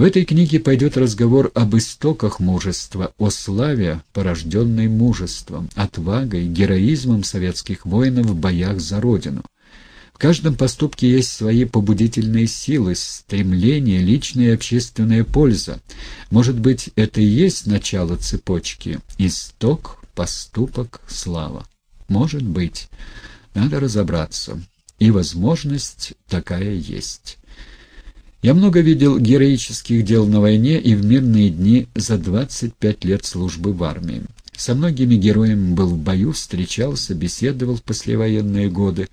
В этой книге пойдет разговор об истоках мужества, о славе, порожденной мужеством, отвагой, героизмом советских воинов в боях за Родину. В каждом поступке есть свои побудительные силы, стремление, личная и общественная польза. Может быть, это и есть начало цепочки. Исток, поступок, слава. Может быть. Надо разобраться. И возможность такая есть. Я много видел героических дел на войне и в мирные дни за 25 лет службы в армии. Со многими героями был в бою, встречался, беседовал в послевоенные годы.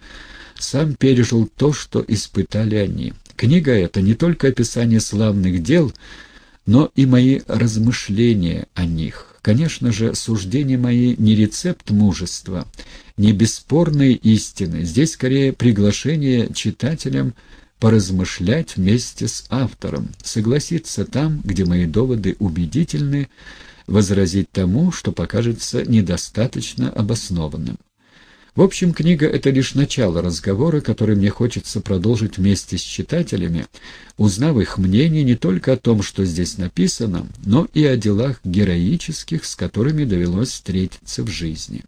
Сам пережил то, что испытали они. Книга эта не только описание славных дел, но и мои размышления о них. Конечно же, суждения мои не рецепт мужества, не бесспорные истины. Здесь скорее приглашение читателям поразмышлять вместе с автором, согласиться там, где мои доводы убедительны, возразить тому, что покажется недостаточно обоснованным. В общем, книга — это лишь начало разговора, который мне хочется продолжить вместе с читателями, узнав их мнение не только о том, что здесь написано, но и о делах героических, с которыми довелось встретиться в жизни.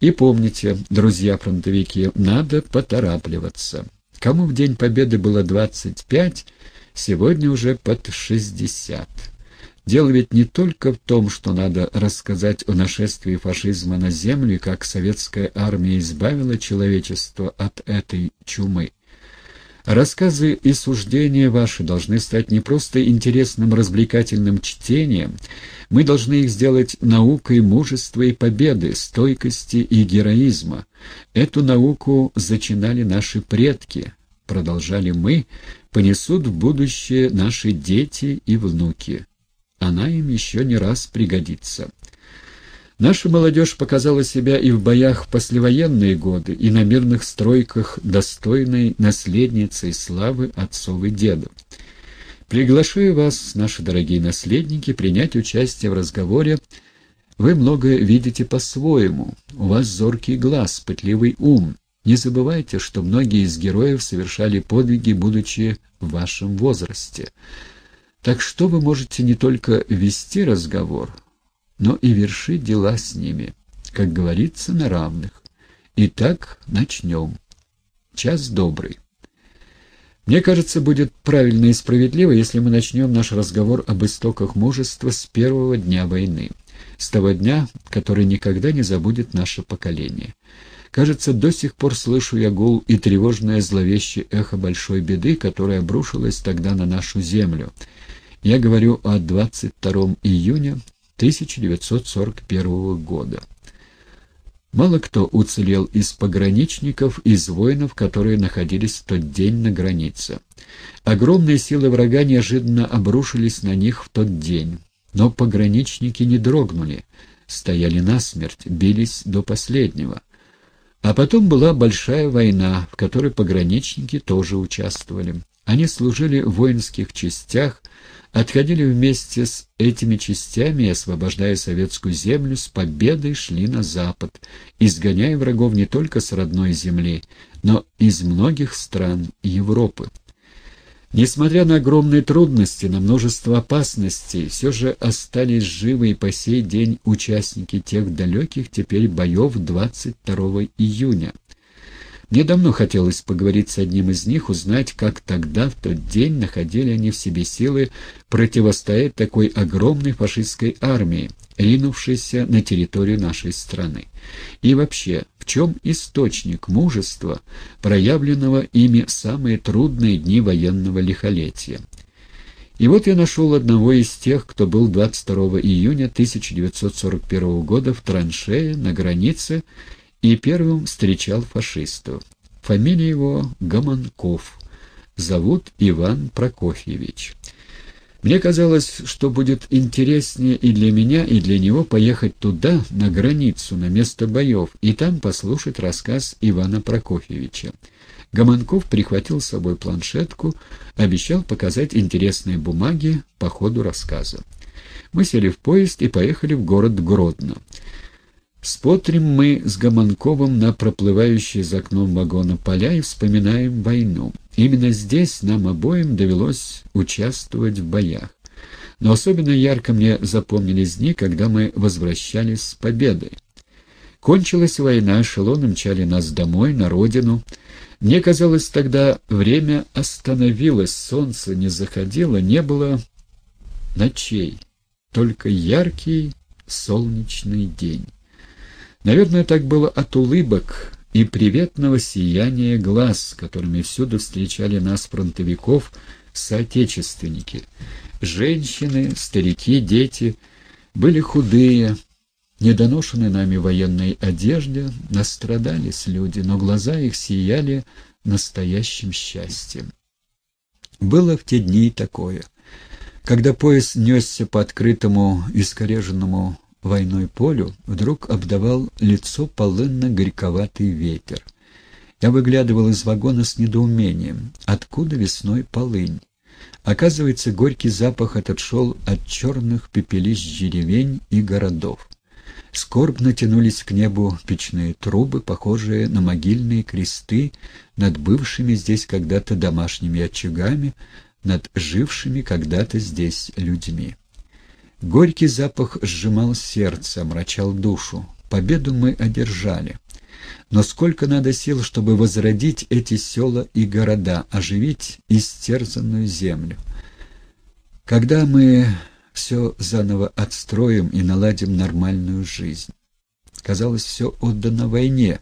И помните, друзья-фронтовики, надо поторапливаться. Кому в День Победы было 25, сегодня уже под 60. Дело ведь не только в том, что надо рассказать о нашествии фашизма на землю как советская армия избавила человечество от этой чумы. Рассказы и суждения ваши должны стать не просто интересным развлекательным чтением, мы должны их сделать наукой мужества и победы, стойкости и героизма. Эту науку зачинали наши предки, продолжали мы, понесут в будущее наши дети и внуки. Она им еще не раз пригодится. Наша молодежь показала себя и в боях в послевоенные годы, и на мирных стройках достойной наследницей славы отцов и дедов. Приглашаю вас, наши дорогие наследники, принять участие в разговоре. Вы многое видите по-своему, у вас зоркий глаз, пытливый ум. Не забывайте, что многие из героев совершали подвиги, будучи в вашем возрасте. Так что вы можете не только вести разговор, но и вершить дела с ними, как говорится, на равных. Итак, начнем. Час добрый. Мне кажется, будет правильно и справедливо, если мы начнем наш разговор об истоках мужества с первого дня войны, с того дня, который никогда не забудет наше поколение. Кажется, до сих пор слышу я гул и тревожное зловещее эхо большой беды, которая обрушилась тогда на нашу землю. Я говорю о 22 июня 1941 года. Мало кто уцелел из пограничников, из воинов, которые находились в тот день на границе. Огромные силы врага неожиданно обрушились на них в тот день. Но пограничники не дрогнули, стояли насмерть, бились до последнего. А потом была большая война, в которой пограничники тоже участвовали. Они служили в воинских частях, отходили вместе с этими частями и, освобождая советскую землю, с победой шли на запад, изгоняя врагов не только с родной земли, но из многих стран Европы. Несмотря на огромные трудности, на множество опасностей, все же остались живы и по сей день участники тех далеких теперь боев 22 июня. Мне давно хотелось поговорить с одним из них, узнать, как тогда, в тот день, находили они в себе силы противостоять такой огромной фашистской армии, ринувшейся на территорию нашей страны. И вообще, в чем источник мужества, проявленного ими в самые трудные дни военного лихолетия? И вот я нашел одного из тех, кто был 22 июня 1941 года в траншее на границе и первым встречал фашистов. Фамилия его Гомонков. Зовут Иван Прокофьевич. Мне казалось, что будет интереснее и для меня, и для него поехать туда, на границу, на место боев, и там послушать рассказ Ивана Прокофьевича. Гомонков прихватил с собой планшетку, обещал показать интересные бумаги по ходу рассказа. Мы сели в поезд и поехали в город Гродно. Смотрим мы с Гомонковым на проплывающие за окном вагона поля и вспоминаем войну. Именно здесь нам обоим довелось участвовать в боях. Но особенно ярко мне запомнились дни, когда мы возвращались с победой. Кончилась война, эшелоны мчали нас домой, на родину. Мне казалось, тогда время остановилось, солнце не заходило, не было ночей, только яркий солнечный день. Наверное, так было от улыбок и приветного сияния глаз, которыми всюду встречали нас фронтовиков соотечественники. Женщины, старики, дети были худые, недоношены нами военной одежде, настрадались люди, но глаза их сияли настоящим счастьем. Было в те дни такое. Когда поезд несся по открытому искореженному войной полю, вдруг обдавал лицо полынно-горьковатый ветер. Я выглядывал из вагона с недоумением. Откуда весной полынь? Оказывается, горький запах этот шел от черных пепелищ деревень и городов. Скорбно тянулись к небу печные трубы, похожие на могильные кресты над бывшими здесь когда-то домашними очагами, над жившими когда-то здесь людьми. Горький запах сжимал сердце, омрачал душу. Победу мы одержали. Но сколько надо сил, чтобы возродить эти села и города, оживить истерзанную землю. Когда мы все заново отстроим и наладим нормальную жизнь? Казалось, все отдано войне.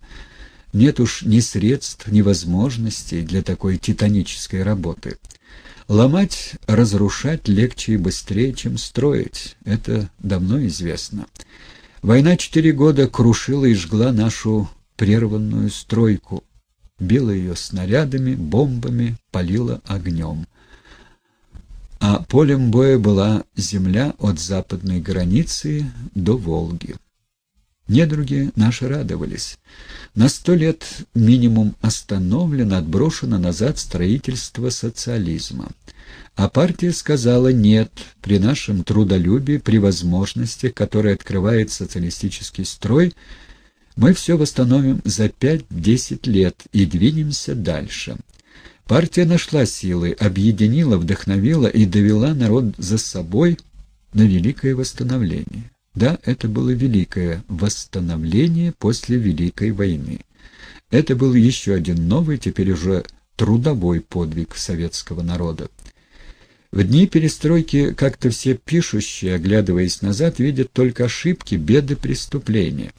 Нет уж ни средств, ни возможностей для такой титанической работы. Ломать, разрушать легче и быстрее, чем строить. Это давно известно. Война четыре года крушила и жгла нашу прерванную стройку, била ее снарядами, бомбами, палила огнем. А полем боя была земля от западной границы до Волги. Недруги наши радовались. На сто лет минимум остановлено, отброшено назад строительство социализма. А партия сказала «нет» при нашем трудолюбии, при возможностях, которые открывает социалистический строй, мы все восстановим за пять-десять лет и двинемся дальше. Партия нашла силы, объединила, вдохновила и довела народ за собой на великое восстановление. Да, это было великое восстановление после Великой войны. Это был еще один новый, теперь уже трудовой подвиг советского народа. В дни перестройки как-то все пишущие, оглядываясь назад, видят только ошибки, беды, преступления.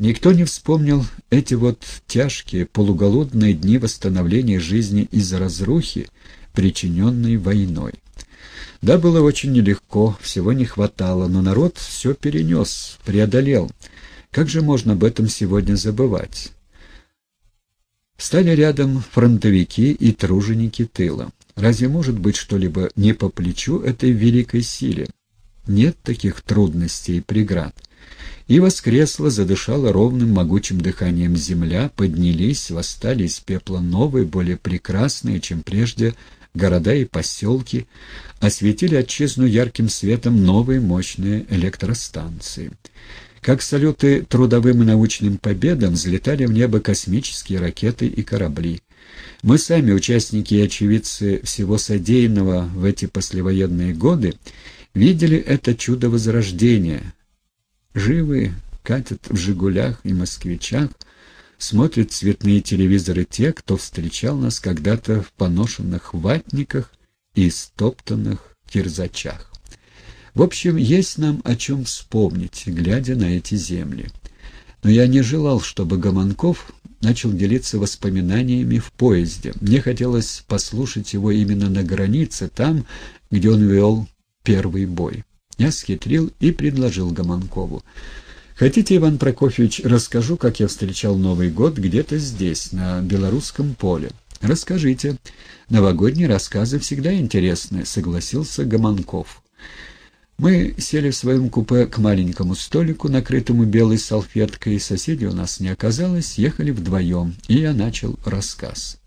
Никто не вспомнил эти вот тяжкие, полуголодные дни восстановления жизни из разрухи, причиненной войной. Да, было очень нелегко, всего не хватало, но народ все перенес, преодолел. Как же можно об этом сегодня забывать? Стали рядом фронтовики и труженики тыла. Разве может быть что-либо не по плечу этой великой силе? Нет таких трудностей и преград. И воскресла, задышала ровным могучим дыханием земля, поднялись, восстали из пепла новые, более прекрасные, чем прежде, города и поселки, осветили отчизну ярким светом новые мощные электростанции. Как салюты трудовым и научным победам взлетали в небо космические ракеты и корабли. Мы сами, участники и очевидцы всего содеянного в эти послевоенные годы, видели это чудо возрождения. Живы, катят в «Жигулях» и «Москвичах», смотрят цветные телевизоры те, кто встречал нас когда-то в поношенных ватниках и стоптанных кирзачах. В общем, есть нам о чем вспомнить, глядя на эти земли. Но я не желал, чтобы Гомонков начал делиться воспоминаниями в поезде. Мне хотелось послушать его именно на границе, там, где он вел первый бой. Я схитрил и предложил Гомонкову. Хотите, Иван Прокофьевич, расскажу, как я встречал Новый год где-то здесь, на белорусском поле? Расскажите. Новогодние рассказы всегда интересны, согласился Гомонков. Мы сели в своем купе к маленькому столику, накрытому белой салфеткой, соседей у нас не оказалось, ехали вдвоем, и я начал рассказ.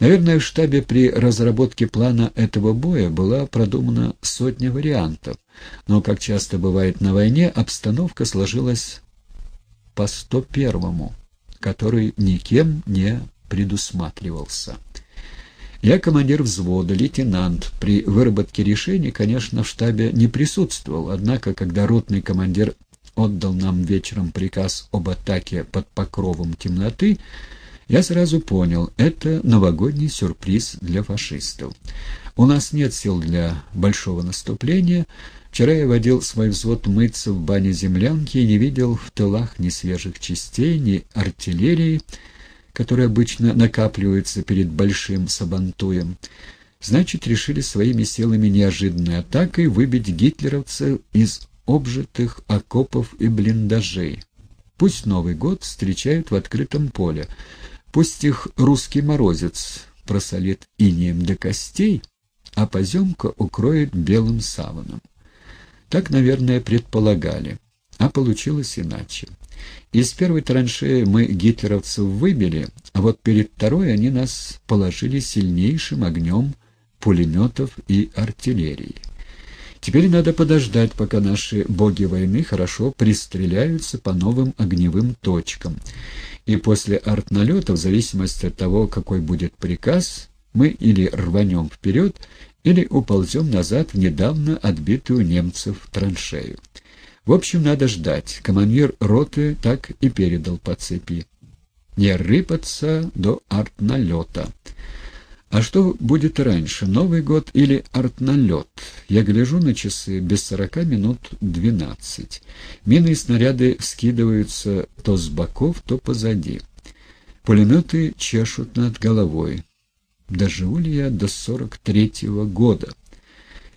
Наверное, в штабе при разработке плана этого боя была продумана сотня вариантов, но, как часто бывает на войне, обстановка сложилась по 101-му, который никем не предусматривался. Я командир взвода, лейтенант. При выработке решений, конечно, в штабе не присутствовал, однако, когда ротный командир отдал нам вечером приказ об атаке под покровом темноты, я сразу понял, это новогодний сюрприз для фашистов. У нас нет сил для большого наступления. Вчера я водил свой взвод мыться в бане землянки и не видел в тылах ни свежих частей, ни артиллерии, которая обычно накапливается перед большим сабантуем. Значит, решили своими силами неожиданной атакой выбить гитлеровцев из обжитых окопов и блиндажей. Пусть Новый год встречают в открытом поле, пусть их русский морозец просолит инеем до костей, а поземка укроет белым саваном. Так, наверное, предполагали, а получилось иначе. Из первой траншеи мы гитлеровцев выбили, а вот перед второй они нас положили сильнейшим огнем пулеметов и артиллерии. Теперь надо подождать, пока наши боги войны хорошо пристреляются по новым огневым точкам. И после артналета, в зависимости от того, какой будет приказ, мы или рванем вперед, или уползем назад в недавно отбитую немцев траншею. В общем, надо ждать. Командир роты так и передал по цепи. Не рыпаться до артналета. А что будет раньше, Новый год или артналет? Я гляжу на часы, без сорока минут двенадцать. Мины и снаряды скидываются то с боков, то позади. Пулеметы чешут над головой. Доживу ли я до сорок третьего года?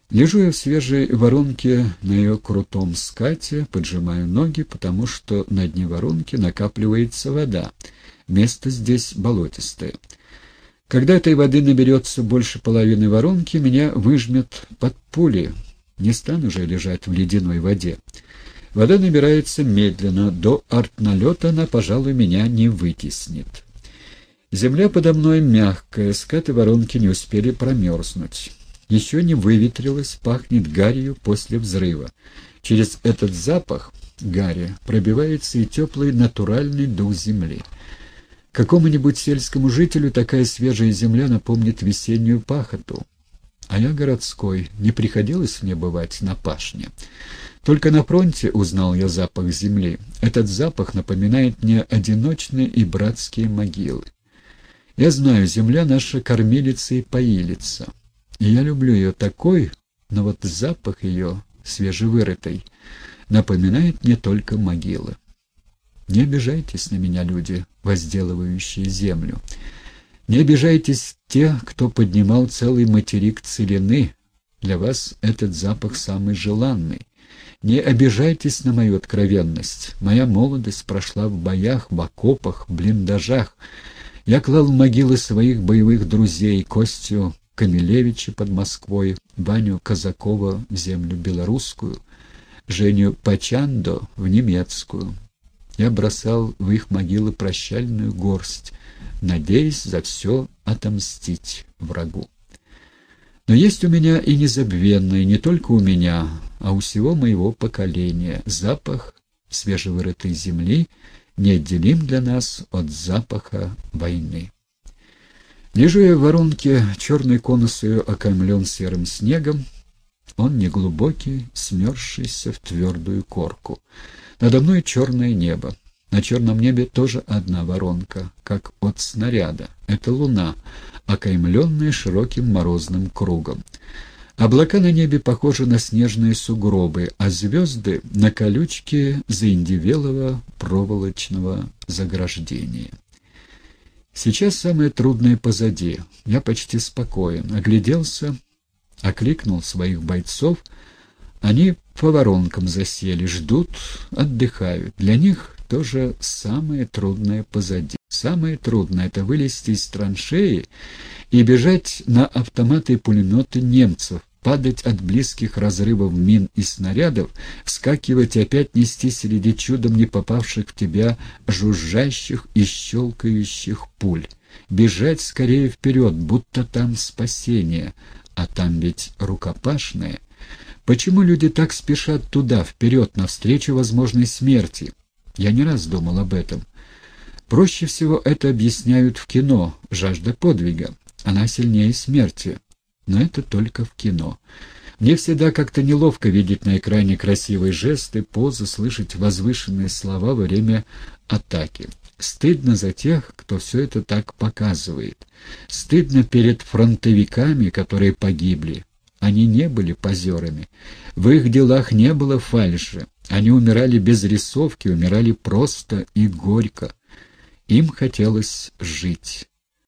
Лежу я в свежей воронке на ее крутом скате, поджимаю ноги, потому что на дне воронки накапливается вода. Место здесь болотистое. Когда этой воды наберется больше половины воронки, меня выжмет под пули. Не стану же лежать в ледяной воде. Вода набирается медленно, до артналета она, пожалуй, меня не вытеснит. Земля подо мной мягкая, скаты воронки не успели промерзнуть. Еще не выветрилась, пахнет гарью после взрыва. Через этот запах гари пробивается и теплый натуральный дух земли. Какому-нибудь сельскому жителю такая свежая земля напомнит весеннюю пахоту. А я городской, не приходилось мне бывать на пашне. Только на фронте узнал я запах земли. Этот запах напоминает мне одиночные и братские могилы. Я знаю, земля наша кормилица и поилица. И я люблю ее такой, но вот запах ее, свежевырытой, напоминает мне только могилы. Не обижайтесь на меня, люди, возделывающие землю. Не обижайтесь те, кто поднимал целый материк целины. Для вас этот запах самый желанный. Не обижайтесь на мою откровенность. Моя молодость прошла в боях, в окопах, в блиндажах. Я клал могилы своих боевых друзей, Костю Камилевича под Москвой, Ваню Казакова в землю белорусскую, Женю Пачандо в немецкую. Я бросал в их могилы прощальную горсть, надеясь за все отомстить врагу. Но есть у меня и незабвенный, не только у меня, а у всего моего поколения, запах свежевырытой земли, неотделим для нас от запаха войны. Лежу я в воронке, черный конус ее окаймлен серым снегом, он неглубокий, смерзшийся в твердую корку. Надо мной черное небо. На черном небе тоже одна воронка, как от снаряда. Это луна, окаймленная широким морозным кругом. Облака на небе похожи на снежные сугробы, а звезды — на колючки заиндивелого проволочного заграждения. Сейчас самое трудное позади. Я почти спокоен. Огляделся, окликнул своих бойцов — они по воронкам засели, ждут, отдыхают. Для них тоже самое трудное позади. Самое трудное — это вылезти из траншеи и бежать на автоматы и пулеметы немцев, падать от близких разрывов мин и снарядов, вскакивать и опять нести среди чудом не попавших в тебя жужжащих и щелкающих пуль. Бежать скорее вперед, будто там спасение, а там ведь рукопашное — Почему люди так спешат туда, вперед, навстречу возможной смерти? Я не раз думал об этом. Проще всего это объясняют в кино, жажда подвига. Она сильнее смерти. Но это только в кино. Мне всегда как-то неловко видеть на экране красивые жесты, позы, слышать возвышенные слова во время атаки. Стыдно за тех, кто все это так показывает. Стыдно перед фронтовиками, которые погибли. Они не были позерами. В их делах не было фальши. Они умирали без рисовки, умирали просто и горько. Им хотелось жить.